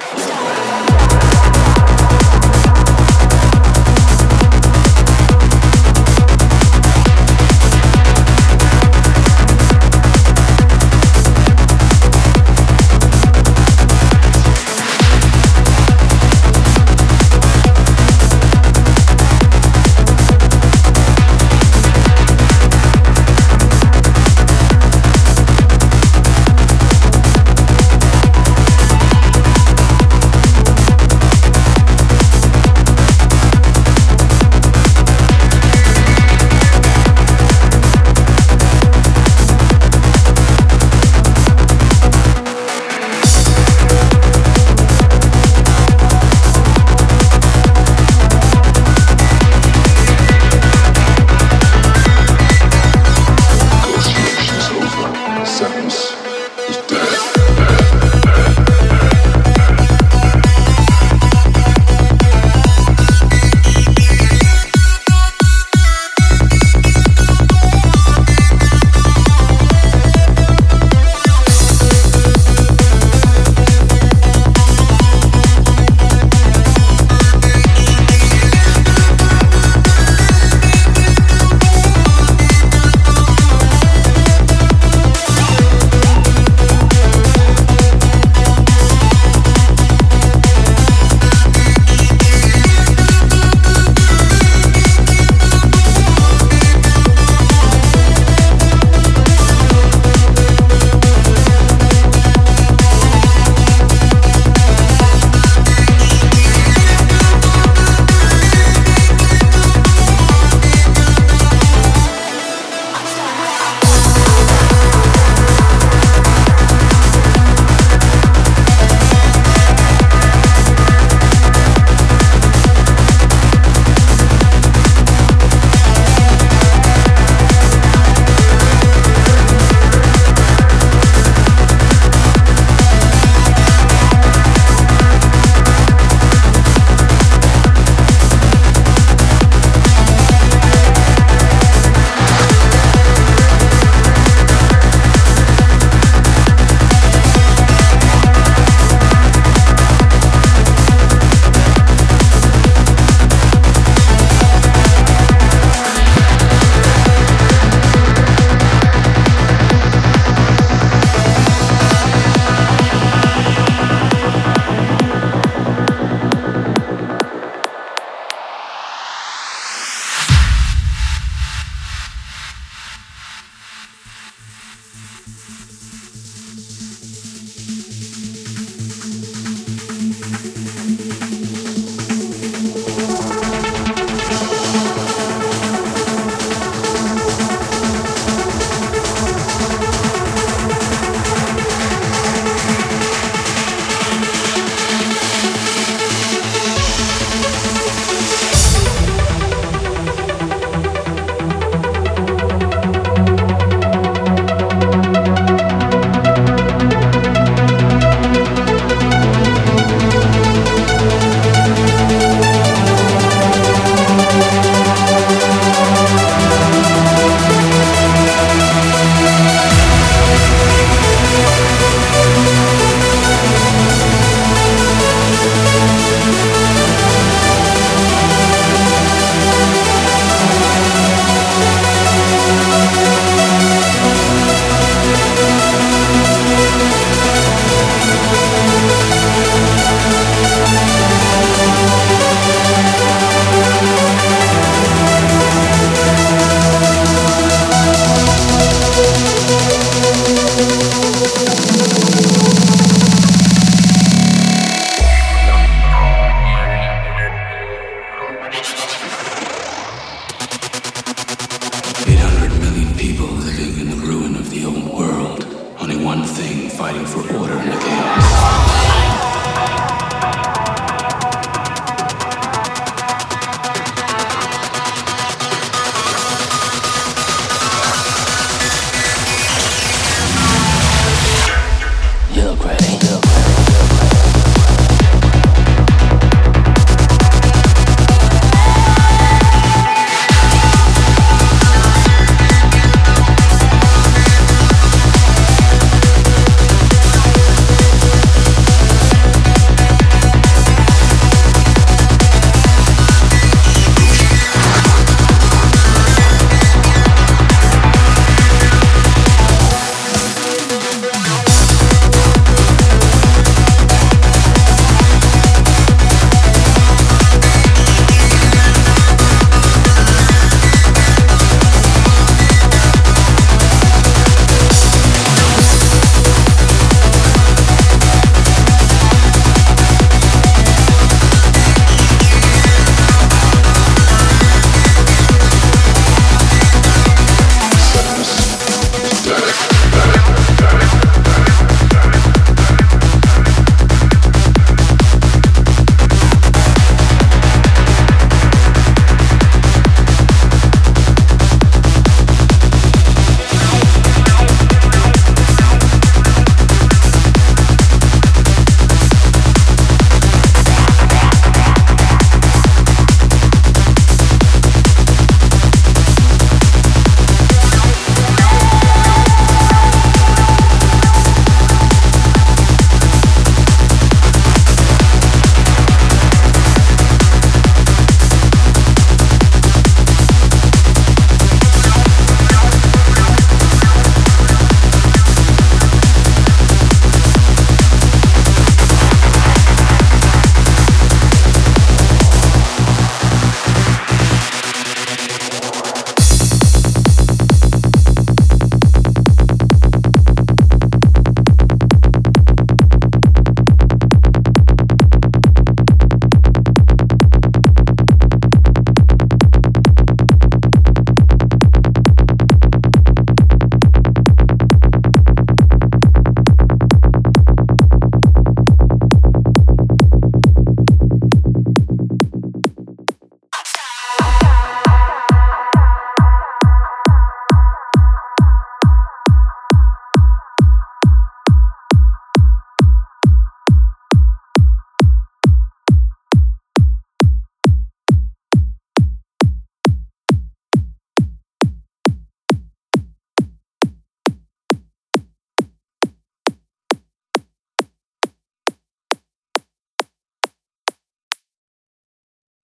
Yeah.